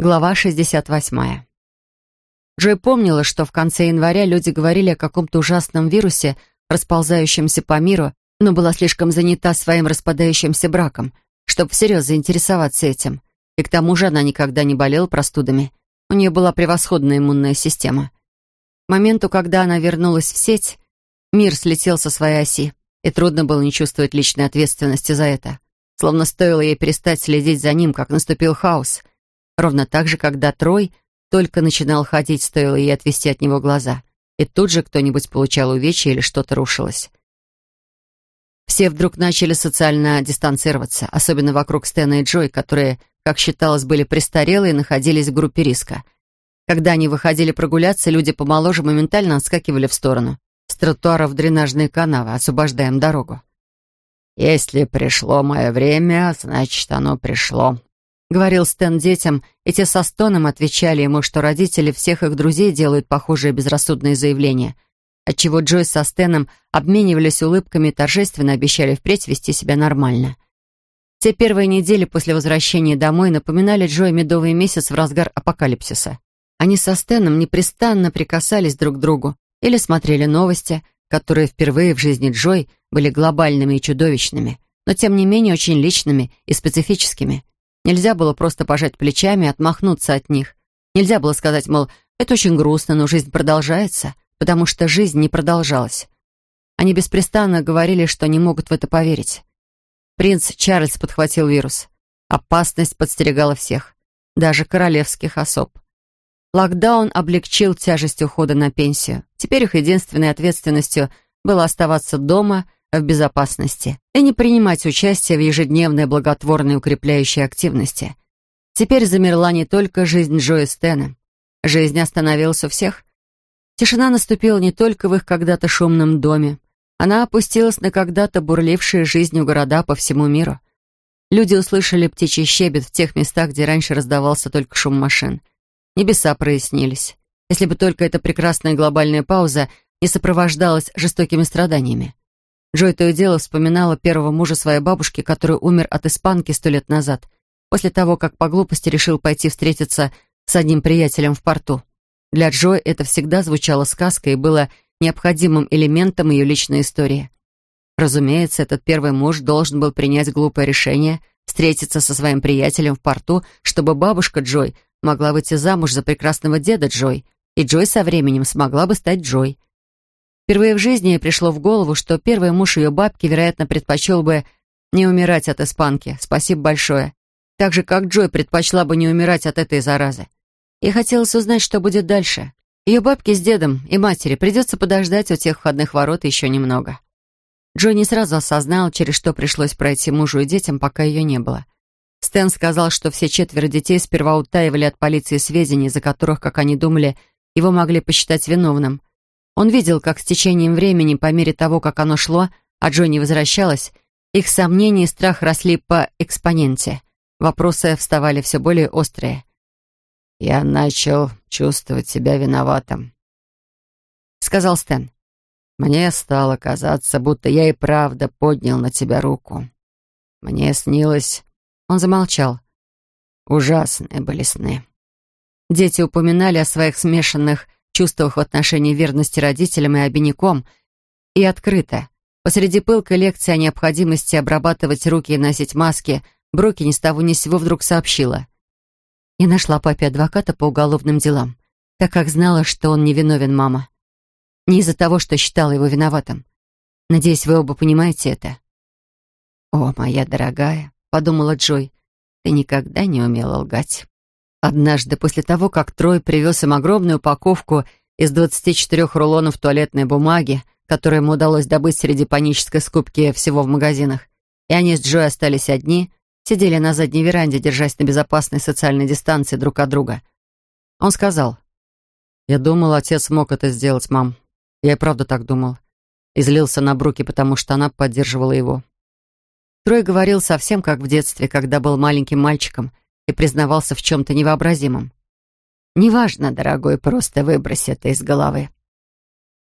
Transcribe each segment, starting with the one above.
Глава 68. Джой помнила, что в конце января люди говорили о каком-то ужасном вирусе, расползающемся по миру, но была слишком занята своим распадающимся браком, чтобы всерьез заинтересоваться этим. И к тому же она никогда не болела простудами. У нее была превосходная иммунная система. К моменту, когда она вернулась в сеть, мир слетел со своей оси, и трудно было не чувствовать личной ответственности за это. Словно стоило ей перестать следить за ним, как наступил хаос. Ровно так же, когда Трой только начинал ходить, стоило ей отвести от него глаза. И тут же кто-нибудь получал увечья или что-то рушилось. Все вдруг начали социально дистанцироваться, особенно вокруг Стэна и Джой, которые, как считалось, были престарелые и находились в группе риска. Когда они выходили прогуляться, люди помоложе моментально отскакивали в сторону. С тротуара в дренажные канавы, освобождаем дорогу. «Если пришло мое время, значит, оно пришло», — говорил Стэн детям, и те со стоном отвечали ему, что родители всех их друзей делают похожие безрассудные заявления, отчего Джой со Стэном обменивались улыбками и торжественно обещали впредь вести себя нормально. Те первые недели после возвращения домой напоминали Джой медовый месяц в разгар апокалипсиса. Они со Стэном непрестанно прикасались друг к другу или смотрели новости, которые впервые в жизни Джой были глобальными и чудовищными, но тем не менее очень личными и специфическими. Нельзя было просто пожать плечами и отмахнуться от них. Нельзя было сказать, мол, это очень грустно, но жизнь продолжается, потому что жизнь не продолжалась. Они беспрестанно говорили, что не могут в это поверить. Принц Чарльз подхватил вирус. Опасность подстерегала всех, даже королевских особ. Локдаун облегчил тяжесть ухода на пенсию. Теперь их единственной ответственностью было оставаться дома – в безопасности и не принимать участие в ежедневной благотворной укрепляющей активности. Теперь замерла не только жизнь Джо и Стэна. Жизнь остановилась у всех. Тишина наступила не только в их когда-то шумном доме. Она опустилась на когда-то бурлившие жизнью города по всему миру. Люди услышали птичий щебет в тех местах, где раньше раздавался только шум машин. Небеса прояснились. Если бы только эта прекрасная глобальная пауза не сопровождалась жестокими страданиями. Джой то и дело вспоминала первого мужа своей бабушки, который умер от испанки сто лет назад, после того, как по глупости решил пойти встретиться с одним приятелем в порту. Для Джой это всегда звучало сказкой и было необходимым элементом ее личной истории. Разумеется, этот первый муж должен был принять глупое решение встретиться со своим приятелем в порту, чтобы бабушка Джой могла выйти замуж за прекрасного деда Джой, и Джой со временем смогла бы стать Джой. Впервые в жизни ей пришло в голову, что первый муж ее бабки, вероятно, предпочел бы не умирать от испанки. Спасибо большое. Так же, как Джой предпочла бы не умирать от этой заразы. Ей хотелось узнать, что будет дальше. Ее бабке с дедом и матери придется подождать у тех входных ворот еще немного. Джой не сразу осознал, через что пришлось пройти мужу и детям, пока ее не было. Стэн сказал, что все четверо детей сперва утаивали от полиции сведения, за которых, как они думали, его могли посчитать виновным. Он видел, как с течением времени, по мере того, как оно шло, а Джонни возвращалась, их сомнения и страх росли по экспоненте. Вопросы вставали все более острые. «Я начал чувствовать себя виноватым», — сказал Стэн. «Мне стало казаться, будто я и правда поднял на тебя руку. Мне снилось...» Он замолчал. «Ужасные были сны». Дети упоминали о своих смешанных чувствах в отношении верности родителям и обиняком, и открыто. Посреди пылкой лекции о необходимости обрабатывать руки и носить маски, Броки ни с того ни с сего вдруг сообщила. Я нашла папе адвоката по уголовным делам, так как знала, что он невиновен, мама. Не из-за того, что считала его виноватым. Надеюсь, вы оба понимаете это. «О, моя дорогая», — подумала Джой, — «ты никогда не умела лгать». Однажды, после того, как Трой привез им огромную упаковку из 24 рулонов туалетной бумаги, которую ему удалось добыть среди панической скупки всего в магазинах, и они с Джой остались одни, сидели на задней веранде, держась на безопасной социальной дистанции друг от друга. Он сказал, «Я думал, отец мог это сделать, мам. Я и правда так думал». И злился на Бруки, потому что она поддерживала его. Трой говорил совсем как в детстве, когда был маленьким мальчиком — и признавался в чем-то невообразимом. «Неважно, дорогой, просто выбрось это из головы».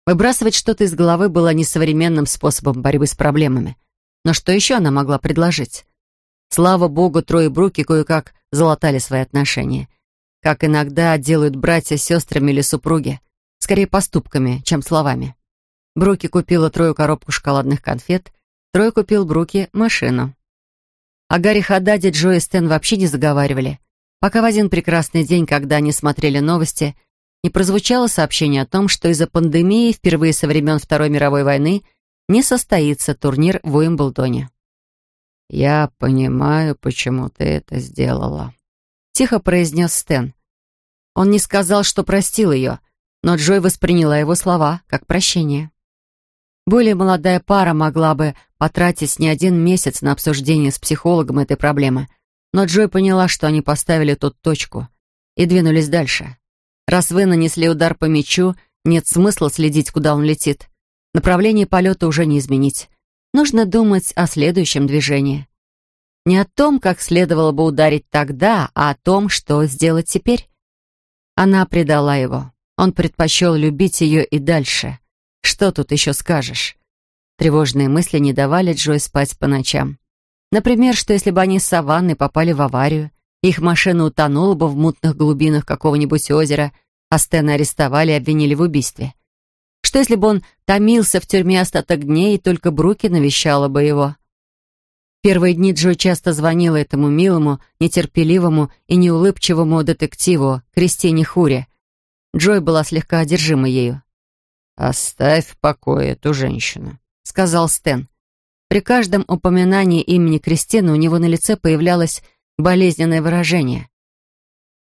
Выбрасывать что-то из головы было несовременным способом борьбы с проблемами. Но что еще она могла предложить? Слава богу, Трой и Бруки кое-как залатали свои отношения. как иногда делают братья с сестрами или супруги, скорее поступками, чем словами. Бруки купила Трою коробку шоколадных конфет, Трой купил Бруки машину. О Гарри Хададе Джо и Стэн вообще не заговаривали, пока в один прекрасный день, когда они смотрели новости, не прозвучало сообщение о том, что из-за пандемии впервые со времен Второй мировой войны не состоится турнир в Уимблдоне. «Я понимаю, почему ты это сделала», — тихо произнес Стэн. Он не сказал, что простил ее, но Джой восприняла его слова как прощение. Более молодая пара могла бы потратить не один месяц на обсуждение с психологом этой проблемы, но Джой поняла, что они поставили тут точку и двинулись дальше. Раз вы нанесли удар по мячу, нет смысла следить, куда он летит. Направление полета уже не изменить. Нужно думать о следующем движении. Не о том, как следовало бы ударить тогда, а о том, что сделать теперь. Она предала его. Он предпочел любить ее и дальше. Что тут еще скажешь? Тревожные мысли не давали Джой спать по ночам. Например, что если бы они с Саванной попали в аварию, их машина утонула бы в мутных глубинах какого-нибудь озера, а Стэна арестовали и обвинили в убийстве. Что если бы он томился в тюрьме остаток дней, и только Бруки навещала бы его? Первые дни Джо часто звонила этому милому, нетерпеливому и неулыбчивому детективу Кристине Хуре. Джой была слегка одержима ею. «Оставь в покое эту женщину», — сказал Стэн. При каждом упоминании имени Кристины у него на лице появлялось болезненное выражение.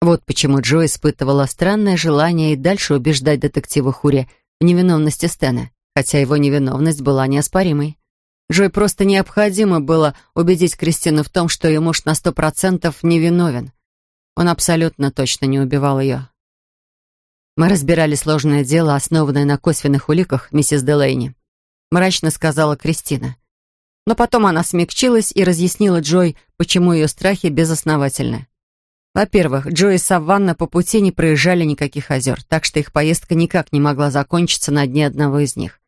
Вот почему Джо испытывала странное желание и дальше убеждать детектива Хури в невиновности Стэна, хотя его невиновность была неоспоримой. Джой просто необходимо было убедить Кристину в том, что ее муж на сто процентов невиновен. Он абсолютно точно не убивал ее. Мы разбирали сложное дело, основанное на косвенных уликах, миссис Делейни. Мрачно сказала Кристина. Но потом она смягчилась и разъяснила Джой, почему ее страхи безосновательны. Во-первых, Джой и Саванна по пути не проезжали никаких озер, так что их поездка никак не могла закончиться на дне одного из них.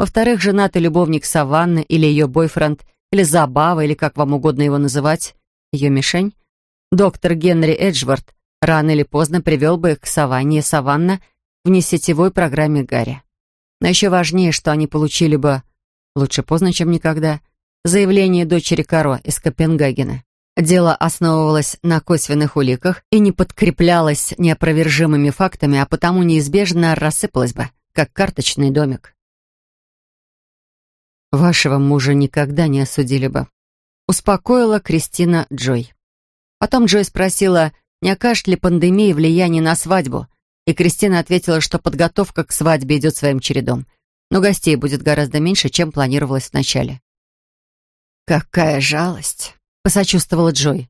Во-вторых, женатый любовник Саванны или ее бойфренд, или Забава, или как вам угодно его называть, ее мишень, доктор Генри Эджвард, рано или поздно привел бы их к Саванне и Саванна в несетевой программе Гарри. Но еще важнее, что они получили бы, лучше поздно, чем никогда, заявление дочери Каро из Копенгагена. Дело основывалось на косвенных уликах и не подкреплялось неопровержимыми фактами, а потому неизбежно рассыпалось бы, как карточный домик. «Вашего мужа никогда не осудили бы», — успокоила Кристина Джой. Потом Джой спросила, не окажет ли пандемия влияние на свадьбу, и Кристина ответила, что подготовка к свадьбе идет своим чередом, но гостей будет гораздо меньше, чем планировалось вначале. «Какая жалость!» — посочувствовала Джой.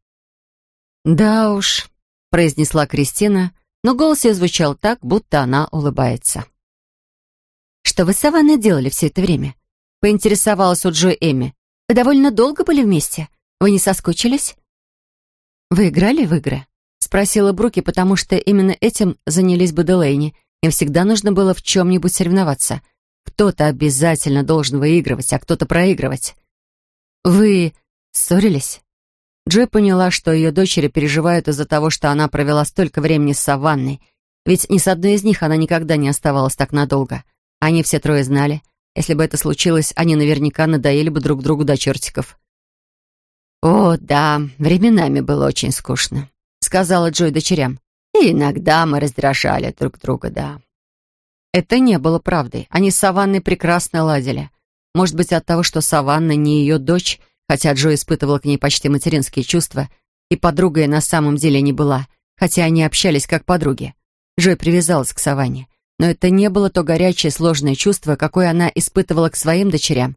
«Да уж», — произнесла Кристина, но голос ее звучал так, будто она улыбается. «Что вы с Саванной делали все это время?» — поинтересовалась у Джой Эми. «Вы довольно долго были вместе? Вы не соскучились?» «Вы играли в игры?» Спросила Бруки, потому что именно этим занялись бы Делейни. Им всегда нужно было в чем-нибудь соревноваться. Кто-то обязательно должен выигрывать, а кто-то проигрывать. «Вы ссорились?» Джой поняла, что ее дочери переживают из-за того, что она провела столько времени с Саванной. Ведь ни с одной из них она никогда не оставалась так надолго. Они все трое знали. Если бы это случилось, они наверняка надоели бы друг другу до чертиков. О, да, временами было очень скучно сказала Джой дочерям. «И иногда мы раздражали друг друга, да». Это не было правдой. Они с Саванной прекрасно ладили. Может быть, от того, что Саванна не ее дочь, хотя Джой испытывала к ней почти материнские чувства, и подругой на самом деле не была, хотя они общались как подруги. Джой привязалась к Саванне. Но это не было то горячее, сложное чувство, какое она испытывала к своим дочерям.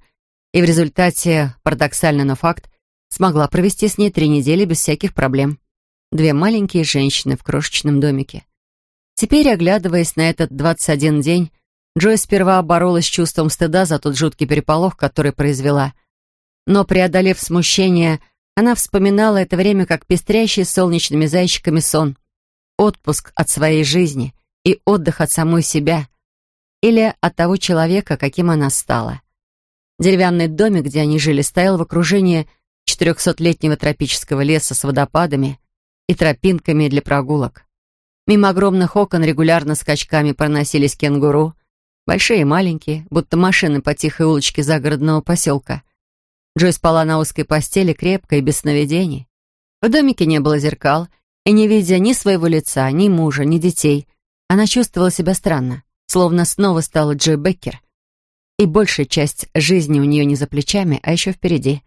И в результате, парадоксально, но факт, смогла провести с ней три недели без всяких проблем две маленькие женщины в крошечном домике. Теперь, оглядываясь на этот двадцать один день, Джой сперва боролась с чувством стыда за тот жуткий переполох, который произвела. Но, преодолев смущение, она вспоминала это время как пестрящий солнечными зайчиками сон, отпуск от своей жизни и отдых от самой себя или от того человека, каким она стала. Деревянный домик, где они жили, стоял в окружении четырехсотлетнего тропического леса с водопадами, и тропинками для прогулок. Мимо огромных окон регулярно скачками проносились кенгуру, большие и маленькие, будто машины по тихой улочке загородного поселка. Джой спала на узкой постели крепко и без сновидений. В домике не было зеркал, и не видя ни своего лица, ни мужа, ни детей, она чувствовала себя странно, словно снова стала Джой Беккер. И большая часть жизни у нее не за плечами, а еще впереди.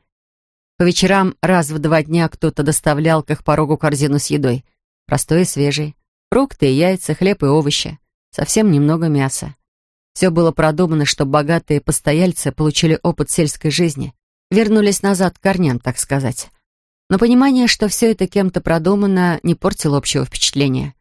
По вечерам раз в два дня кто-то доставлял к их порогу корзину с едой, простой и свежей, Фрукты и яйца, хлеб и овощи. Совсем немного мяса. Все было продумано, чтобы богатые постояльцы получили опыт сельской жизни, вернулись назад к корням, так сказать. Но понимание, что все это кем-то продумано, не портило общего впечатления.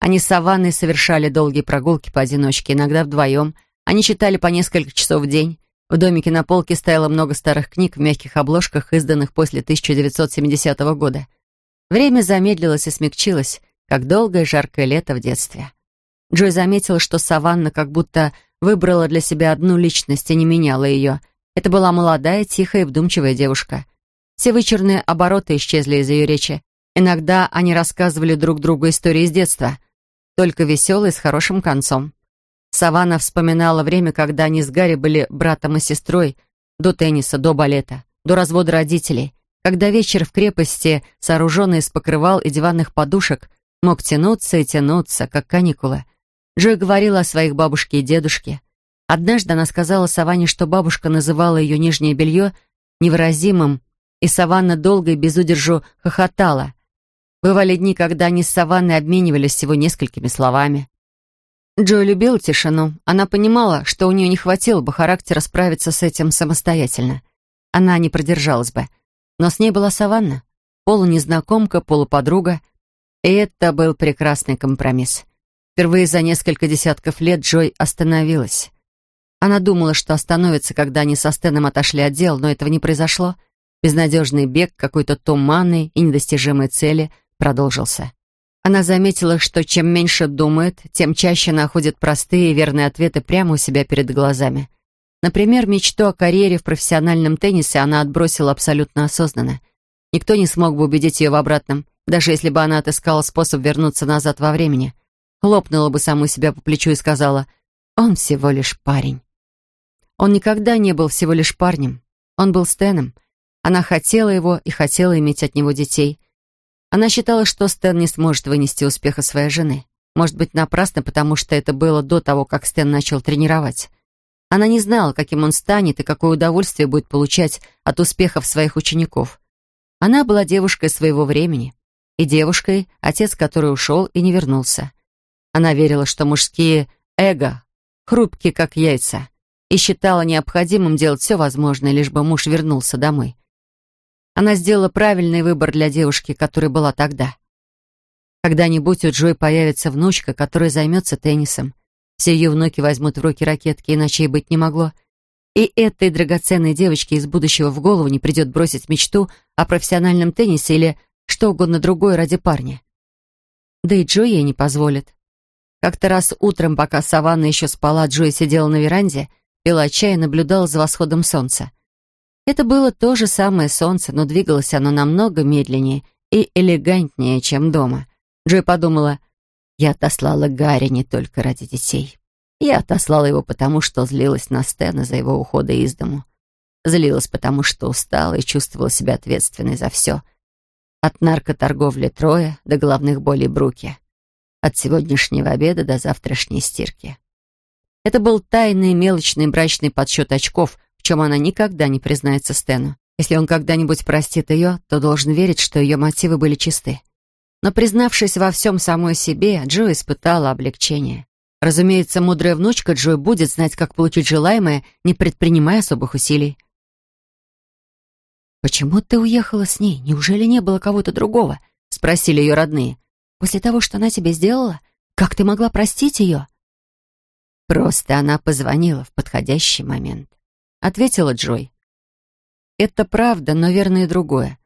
Они с Саванной совершали долгие прогулки поодиночке, иногда вдвоем. Они читали по несколько часов в день. В домике на полке стояло много старых книг в мягких обложках, изданных после 1970 года. Время замедлилось и смягчилось, как долгое жаркое лето в детстве. Джой заметила, что Саванна как будто выбрала для себя одну личность и не меняла ее. Это была молодая, тихая и вдумчивая девушка. Все вычурные обороты исчезли из ее речи. Иногда они рассказывали друг другу истории из детства, только веселые, с хорошим концом. Саванна вспоминала время, когда они с Гарри были братом и сестрой, до тенниса, до балета, до развода родителей, когда вечер в крепости, сооруженный из покрывал и диванных подушек, мог тянуться и тянуться, как каникулы. Джой говорила о своих бабушке и дедушке. Однажды она сказала Саванне, что бабушка называла ее нижнее белье невыразимым, и Саванна долго и без удержу хохотала. Бывали дни, когда они с Саванной обменивались всего несколькими словами. Джой любила тишину. Она понимала, что у нее не хватило бы характера справиться с этим самостоятельно. Она не продержалась бы. Но с ней была Саванна, полунезнакомка, полуподруга — и это был прекрасный компромисс. Впервые за несколько десятков лет Джой остановилась. Она думала, что остановится, когда они со Стэном отошли от дел, но этого не произошло. Безнадежный бег какой-то туманной и недостижимой цели продолжился. Она заметила, что чем меньше думает, тем чаще находит простые и верные ответы прямо у себя перед глазами. Например, мечту о карьере в профессиональном теннисе она отбросила абсолютно осознанно. Никто не смог бы убедить ее в обратном даже если бы она отыскала способ вернуться назад во времени. Хлопнула бы саму себя по плечу и сказала, «Он всего лишь парень». Он никогда не был всего лишь парнем. Он был Стэном. Она хотела его и хотела иметь от него детей. Она считала, что Стэн не сможет вынести успеха своей жены. Может быть, напрасно, потому что это было до того, как Стэн начал тренировать. Она не знала, каким он станет и какое удовольствие будет получать от успехов своих учеников. Она была девушкой своего времени и девушкой, отец которой ушел и не вернулся. Она верила, что мужские эго хрупкие, как яйца, и считала необходимым делать все возможное, лишь бы муж вернулся домой. Она сделала правильный выбор для девушки, которая была тогда. Когда-нибудь у Джой появится внучка, которая займется теннисом. Все ее внуки возьмут в руки ракетки, иначе и быть не могло. И этой драгоценной девочке из будущего в голову не придет бросить мечту о профессиональном теннисе или что угодно другое ради парня. Да и Джо ей не позволит. Как-то раз утром, пока Саванна еще спала, Джой сидела на веранде, пила чай и наблюдала за восходом солнца. Это было то же самое солнце, но двигалось оно намного медленнее и элегантнее, чем дома. Джой подумала, я отослала Гарри не только ради детей. Я отослала его потому, что злилась на Стэна за его ухода из дому. Злилась потому, что устала и чувствовала себя ответственной за все — от наркоторговли Троя до головных болей Бруки. От сегодняшнего обеда до завтрашней стирки. Это был тайный мелочный брачный подсчет очков, чем она никогда не признается Стэну. Если он когда-нибудь простит ее, то должен верить, что ее мотивы были чисты. Но признавшись во всем самой себе, Джо испытала облегчение. Разумеется, мудрая внучка Джо будет знать, как получить желаемое, не предпринимая особых усилий. «Почему ты уехала с ней? Неужели не было кого-то другого?» — спросили ее родные. «После того, что она тебе сделала? Как ты могла простить ее?» «Просто она позвонила в подходящий момент», — ответила Джой. «Это правда, но верно и другое.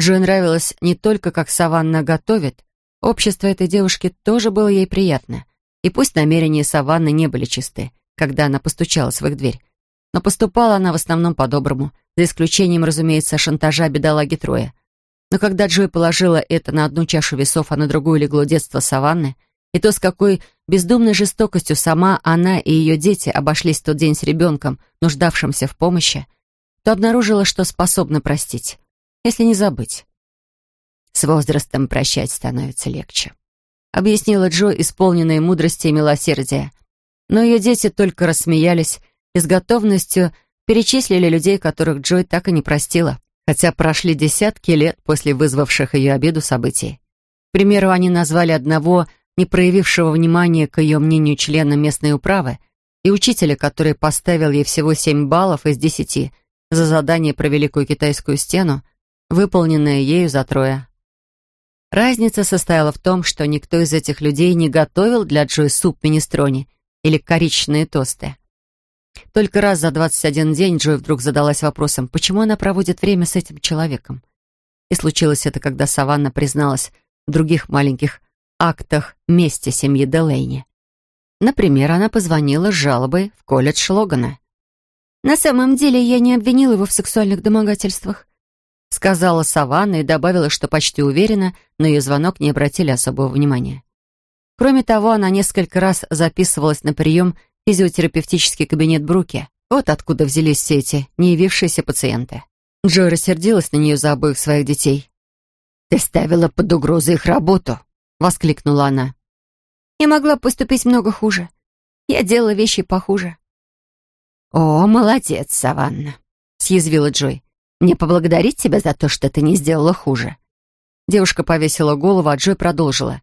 Джой нравилось не только, как Саванна готовит, общество этой девушки тоже было ей приятно. И пусть намерения Саванны не были чисты, когда она постучала в их дверь, но поступала она в основном по-доброму — за исключением, разумеется, шантажа бедолаги Троя. Но когда Джой положила это на одну чашу весов, а на другую легло детство Саванны, и то, с какой бездумной жестокостью сама она и ее дети обошлись в тот день с ребенком, нуждавшимся в помощи, то обнаружила, что способна простить, если не забыть. С возрастом прощать становится легче. Объяснила Джо, исполненная мудрости и милосердия. Но ее дети только рассмеялись и с готовностью перечислили людей, которых Джой так и не простила, хотя прошли десятки лет после вызвавших ее обиду событий. К примеру, они назвали одного не проявившего внимания к ее мнению члена местной управы и учителя, который поставил ей всего семь баллов из десяти за задание про Великую Китайскую стену, выполненное ею за трое. Разница состояла в том, что никто из этих людей не готовил для Джой суп министрони или коричневые тосты. Только раз за 21 день Джой вдруг задалась вопросом, почему она проводит время с этим человеком. И случилось это, когда Саванна призналась в других маленьких актах мести семьи Делейни. Например, она позвонила с жалобой в колледж Логана. «На самом деле я не обвинила его в сексуальных домогательствах», сказала Саванна и добавила, что почти уверена, но ее звонок не обратили особого внимания. Кроме того, она несколько раз записывалась на прием в физиотерапевтический кабинет Бруки. Вот откуда взялись все эти не явившиеся пациенты. Джой рассердилась на нее за обоих своих детей. «Ты ставила под угрозу их работу», — воскликнула она. «Я могла поступить много хуже. Я делала вещи похуже». «О, молодец, Саванна», — съязвила Джой. «Мне поблагодарить тебя за то, что ты не сделала хуже». Девушка повесила голову, а Джой продолжила.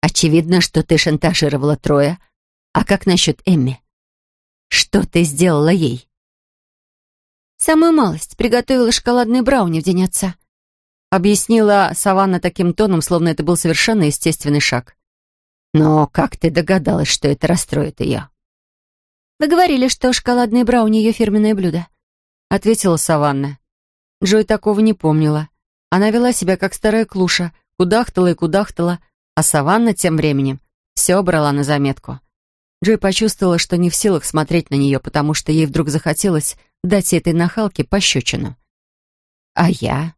«Очевидно, что ты шантажировала Троя. А как насчет Эмми? Что ты сделала ей?» «Самую малость. Приготовила шоколадные брауни в день отца», объяснила Саванна таким тоном, словно это был совершенно естественный шаг. «Но как ты догадалась, что это расстроит ее?» «Вы говорили, что шоколадные брауни — ее фирменное блюдо», — ответила Саванна. Джой такого не помнила. Она вела себя как старая клуша, кудахтала и кудахтала, а Саванна тем временем все брала на заметку. Джой почувствовала, что не в силах смотреть на нее, потому что ей вдруг захотелось дать этой нахалке пощечину. «А я?»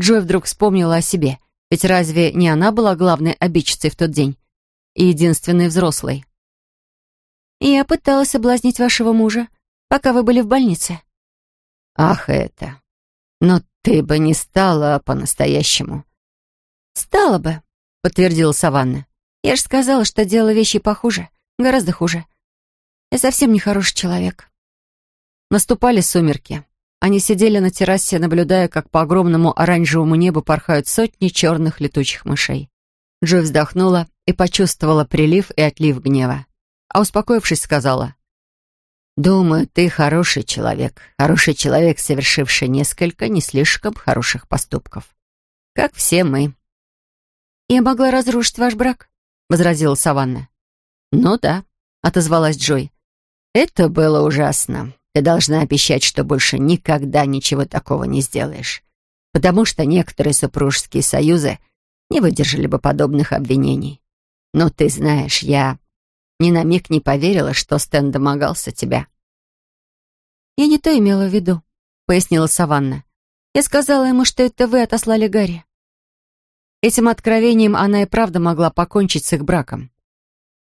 Джой вдруг вспомнила о себе. Ведь разве не она была главной обидчицей в тот день? И единственной взрослой. «Я пыталась соблазнить вашего мужа, пока вы были в больнице». «Ах, это! Но ты бы не стала по-настоящему». «Стала бы», — подтвердила Саванна. «Я же сказала, что делала вещи похуже, гораздо хуже. Я совсем не хороший человек». Наступали сумерки. Они сидели на террасе, наблюдая, как по огромному оранжевому небу порхают сотни черных летучих мышей. Джой вздохнула и почувствовала прилив и отлив гнева. А успокоившись, сказала, «Думаю, ты хороший человек. Хороший человек, совершивший несколько не слишком хороших поступков. Как все мы». «Я могла разрушить ваш брак», — возразила Саванна. «Ну да», — отозвалась Джой. «Это было ужасно. Ты должна обещать, что больше никогда ничего такого не сделаешь, потому что некоторые супружеские союзы не выдержали бы подобных обвинений. Но ты знаешь, я ни на миг не поверила, что Стэн домогался тебя». «Я не то имела в виду», — пояснила Саванна. «Я сказала ему, что это вы отослали Гарри». Этим откровением она и правда могла покончить с их браком.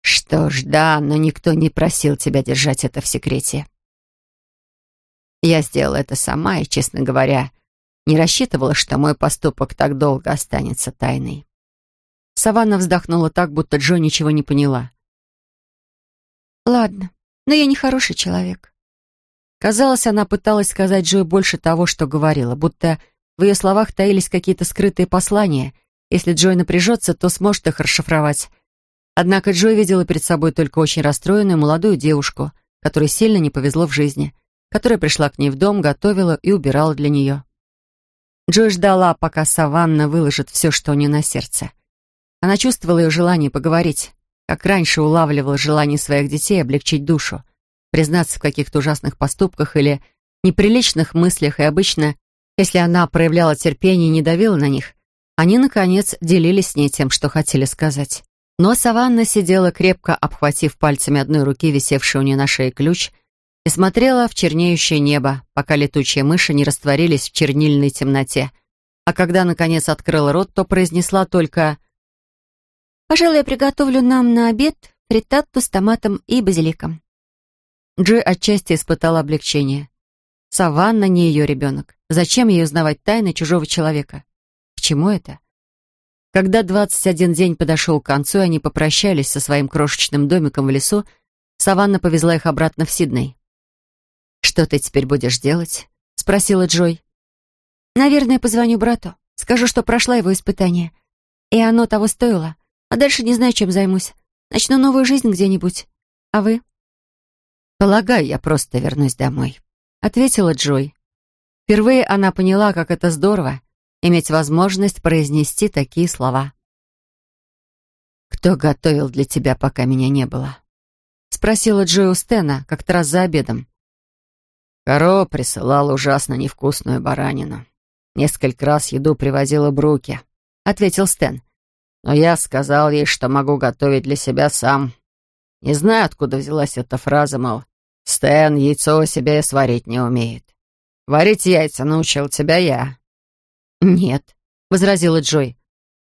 «Что ж, да, но никто не просил тебя держать это в секрете. Я сделала это сама и, честно говоря, не рассчитывала, что мой поступок так долго останется тайной. Саванна вздохнула так, будто Джо ничего не поняла. «Ладно, но я не хороший человек». Казалось, она пыталась сказать Джо больше того, что говорила, будто в ее словах таились какие-то скрытые послания. Если Джой напряжется, то сможет их расшифровать. Однако Джой видела перед собой только очень расстроенную молодую девушку, которой сильно не повезло в жизни — которая пришла к ней в дом, готовила и убирала для нее. Джой ждала, пока Саванна выложит все, что у нее на сердце. Она чувствовала ее желание поговорить, как раньше улавливала желание своих детей облегчить душу, признаться в каких-то ужасных поступках или неприличных мыслях, и обычно, если она проявляла терпение и не давила на них, они, наконец, делились с ней тем, что хотели сказать. Но Саванна сидела крепко, обхватив пальцами одной руки, висевший у нее на шее ключ, и смотрела в чернеющее небо, пока летучие мыши не растворились в чернильной темноте. А когда, наконец, открыла рот, то произнесла только Пожалуй, я приготовлю нам на обед фриттату с томатом и базиликом». Джой отчасти испытала облегчение. Саванна не ее ребенок. Зачем ей узнавать тайны чужого человека? К чему это? Когда двадцать один день подошел к концу, и они попрощались со своим крошечным домиком в лесу, Саванна повезла их обратно в Сидней. «Что ты теперь будешь делать?» — спросила Джой. «Наверное, позвоню брату. Скажу, что прошла его испытание. И оно того стоило. А дальше не знаю, чем займусь. Начну новую жизнь где-нибудь. А вы?» «Полагаю, я просто вернусь домой», — ответила Джой. Впервые она поняла, как это здорово — иметь возможность произнести такие слова. «Кто готовил для тебя, пока меня не было?» — спросила Джой у Стена как-то раз за обедом. Коро присылал ужасно невкусную баранину. Несколько раз еду привозила Бруки, — ответил Стэн. Но я сказал ей, что могу готовить для себя сам. Не знаю, откуда взялась эта фраза, мол, Стэн яйцо себе сварить не умеет. Варить яйца научил тебя я». «Нет», — возразила Джой.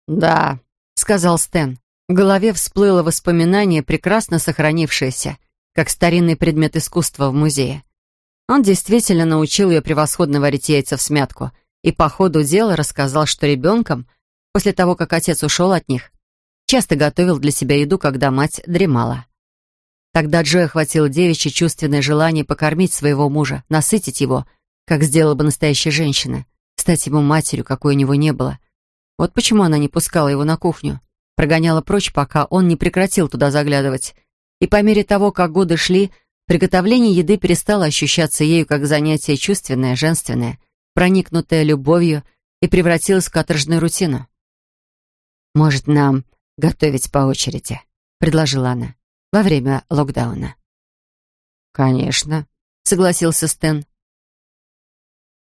«Да», — сказал Стэн. В голове всплыло воспоминание, прекрасно сохранившееся, как старинный предмет искусства в музее. Он действительно научил ее превосходно варить яйца в смятку и по ходу дела рассказал, что ребенком, после того, как отец ушел от них, часто готовил для себя еду, когда мать дремала. Тогда Джой охватил девичье чувственное желание покормить своего мужа, насытить его, как сделала бы настоящая женщина, стать ему матерью, какой у него не было. Вот почему она не пускала его на кухню, прогоняла прочь, пока он не прекратил туда заглядывать. И по мере того, как годы шли, приготовление еды перестало ощущаться ею как занятие чувственное, женственное, проникнутое любовью и превратилось в каторжную рутину. «Может, нам готовить по очереди?» — предложила она во время локдауна. «Конечно», — согласился Стэн.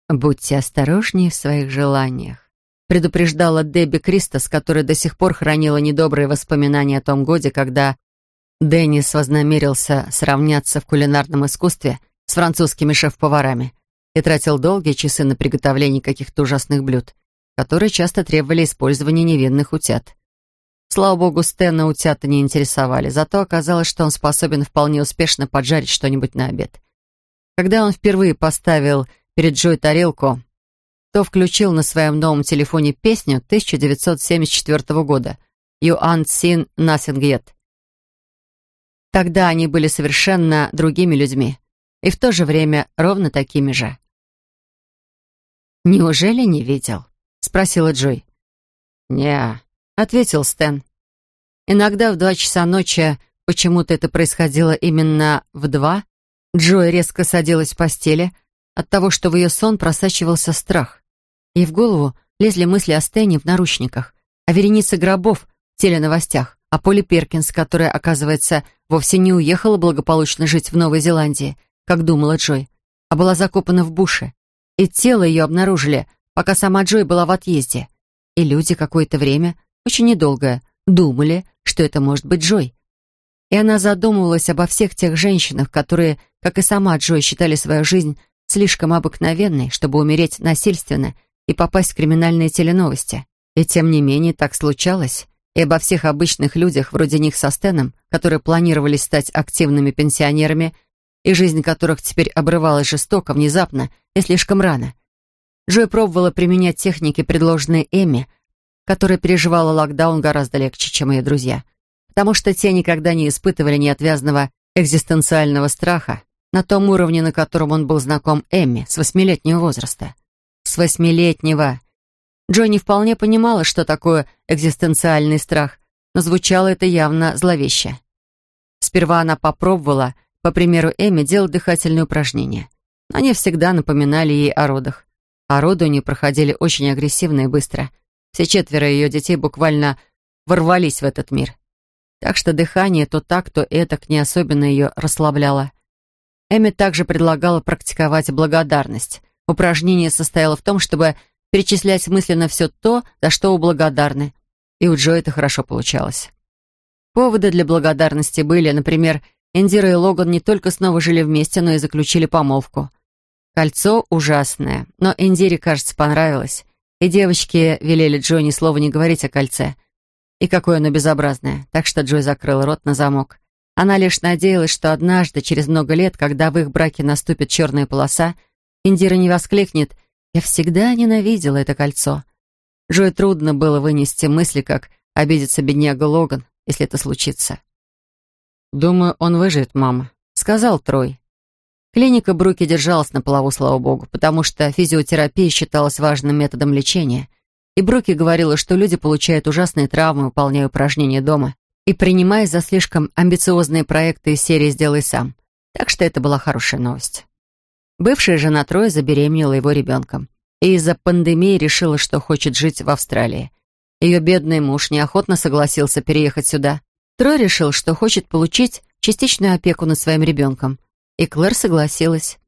«Будьте осторожнее в своих желаниях», — предупреждала Дебби Кристос, которая до сих пор хранила недобрые воспоминания о том годе, когда Деннис вознамерился сравняться в кулинарном искусстве с французскими шеф-поварами и тратил долгие часы на приготовление каких-то ужасных блюд, которые часто требовали использования невинных утят. Слава богу, Стэна утята не интересовали, зато оказалось, что он способен вполне успешно поджарить что-нибудь на обед. Когда он впервые поставил перед Джой тарелку, то включил на своем новом телефоне песню 1974 года «You ain't seen nothing yet». Тогда они были совершенно другими людьми и в то же время ровно такими же. «Неужели не видел?» — спросила Джой. «Не, ответил Стэн. Иногда в два часа ночи, почему-то это происходило именно в два, Джой резко садилась в постели от того, что в ее сон просачивался страх. И в голову лезли мысли о Стэне в наручниках, о веренице гробов в теленовостях, о Поле Перкинс, которая, оказывается, вовсе не уехала благополучно жить в Новой Зеландии, как думала Джой, а была закопана в буше. И тело ее обнаружили, пока сама Джой была в отъезде. И люди какое-то время очень недолго, думали, что это может быть Джой. И она задумывалась обо всех тех женщинах, которые, как и сама Джой, считали свою жизнь слишком обыкновенной, чтобы умереть насильственно и попасть в криминальные теленовости. И тем не менее так случалось. И обо всех обычных людях, вроде них со Стеном, которые планировали стать активными пенсионерами, и жизнь которых теперь обрывалась жестоко, внезапно и слишком рано. Джой пробовала применять техники, предложенные Эми, которая переживала локдаун гораздо легче, чем ее друзья, потому что те никогда не испытывали неотвязного экзистенциального страха на том уровне, на котором он был знаком Эмми с восьмилетнего возраста. С восьмилетнего. Джонни вполне понимала, что такое экзистенциальный страх, но звучало это явно зловеще. Сперва она попробовала, по примеру Эми, делать дыхательные упражнения. Они всегда напоминали ей о родах. А роды у нее проходили очень агрессивно и быстро, все четверо ее детей буквально ворвались в этот мир. Так что дыхание то так, то этак не особенно ее расслабляло. Эми также предлагала практиковать благодарность. Упражнение состояло в том, чтобы перечислять мысленно все то, за что вы благодарны. И у Джо это хорошо получалось. Поводы для благодарности были, например, Индира и Логан не только снова жили вместе, но и заключили помолвку. Кольцо ужасное, но Индире, кажется, понравилось и девочки велели Джонни слова не говорить о кольце. И какое оно безобразное. Так что Джой закрыл рот на замок. Она лишь надеялась, что однажды, через много лет, когда в их браке наступит черная полоса, Индира не воскликнет «Я всегда ненавидела это кольцо». Джой трудно было вынести мысли, как обидится бедняга Логан, если это случится. «Думаю, он выживет, мама», — сказал Трой. Клиника Бруки держалась на плаву, слава богу, потому что физиотерапия считалась важным методом лечения. И Бруки говорила, что люди получают ужасные травмы, выполняя упражнения дома и принимая за слишком амбициозные проекты из серии «Сделай сам». Так что это была хорошая новость. Бывшая жена Троя забеременела его ребенком. И из-за пандемии решила, что хочет жить в Австралии. Ее бедный муж неохотно согласился переехать сюда. Трой решил, что хочет получить частичную опеку над своим ребенком – и Клэр согласилась.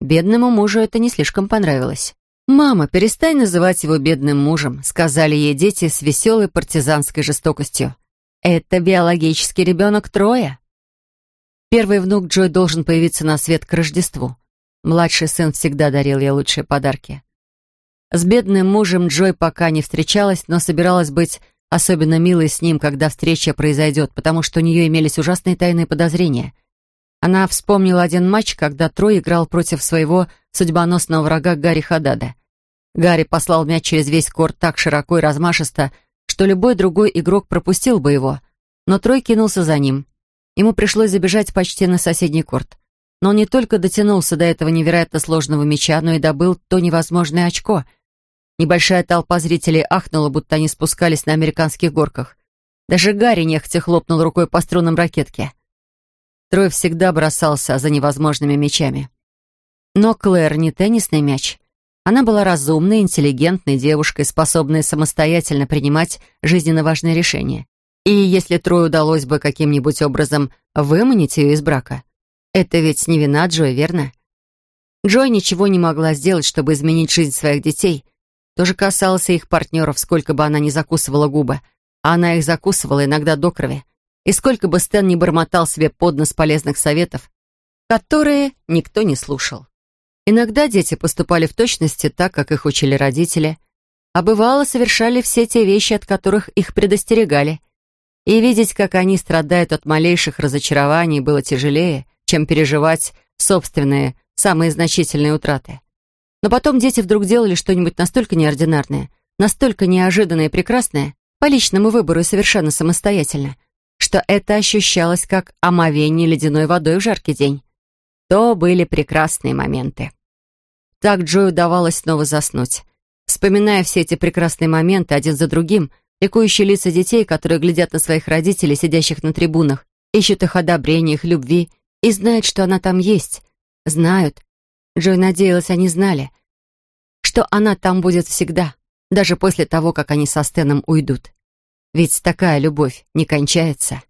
Бедному мужу это не слишком понравилось. «Мама, перестань называть его бедным мужем», сказали ей дети с веселой партизанской жестокостью. «Это биологический ребенок Троя». Первый внук Джой должен появиться на свет к Рождеству. Младший сын всегда дарил ей лучшие подарки. С бедным мужем Джой пока не встречалась, но собиралась быть особенно милой с ним, когда встреча произойдет, потому что у нее имелись ужасные тайные подозрения. Она вспомнила один матч, когда Трой играл против своего судьбоносного врага Гарри Хадада. Гарри послал мяч через весь корт так широко и размашисто, что любой другой игрок пропустил бы его. Но Трой кинулся за ним. Ему пришлось забежать почти на соседний корт. Но он не только дотянулся до этого невероятно сложного мяча, но и добыл то невозможное очко. Небольшая толпа зрителей ахнула, будто они спускались на американских горках. Даже Гарри нехотя хлопнул рукой по струнам ракетки. Трой всегда бросался за невозможными мячами. Но Клэр не теннисный мяч. Она была разумной, интеллигентной девушкой, способной самостоятельно принимать жизненно важные решения. И если Трой удалось бы каким-нибудь образом выманить ее из брака, это ведь не вина Джой, верно? Джой ничего не могла сделать, чтобы изменить жизнь своих детей. То же касалось их партнеров, сколько бы она ни закусывала губы. А она их закусывала иногда до крови. И сколько бы Стэн не бормотал себе под нос полезных советов, которые никто не слушал. Иногда дети поступали в точности так, как их учили родители, а бывало совершали все те вещи, от которых их предостерегали. И видеть, как они страдают от малейших разочарований, было тяжелее, чем переживать собственные, самые значительные утраты. Но потом дети вдруг делали что-нибудь настолько неординарное, настолько неожиданное и прекрасное, по личному выбору и совершенно самостоятельно, что это ощущалось как омовение ледяной водой в жаркий день. То были прекрасные моменты. Так Джой удавалось снова заснуть. Вспоминая все эти прекрасные моменты один за другим, ликующие лица детей, которые глядят на своих родителей, сидящих на трибунах, ищут их одобрения, их любви, и знают, что она там есть. Знают. Джой надеялась, они знали, что она там будет всегда, даже после того, как они со Стеном уйдут. Ведь такая любовь не кончается.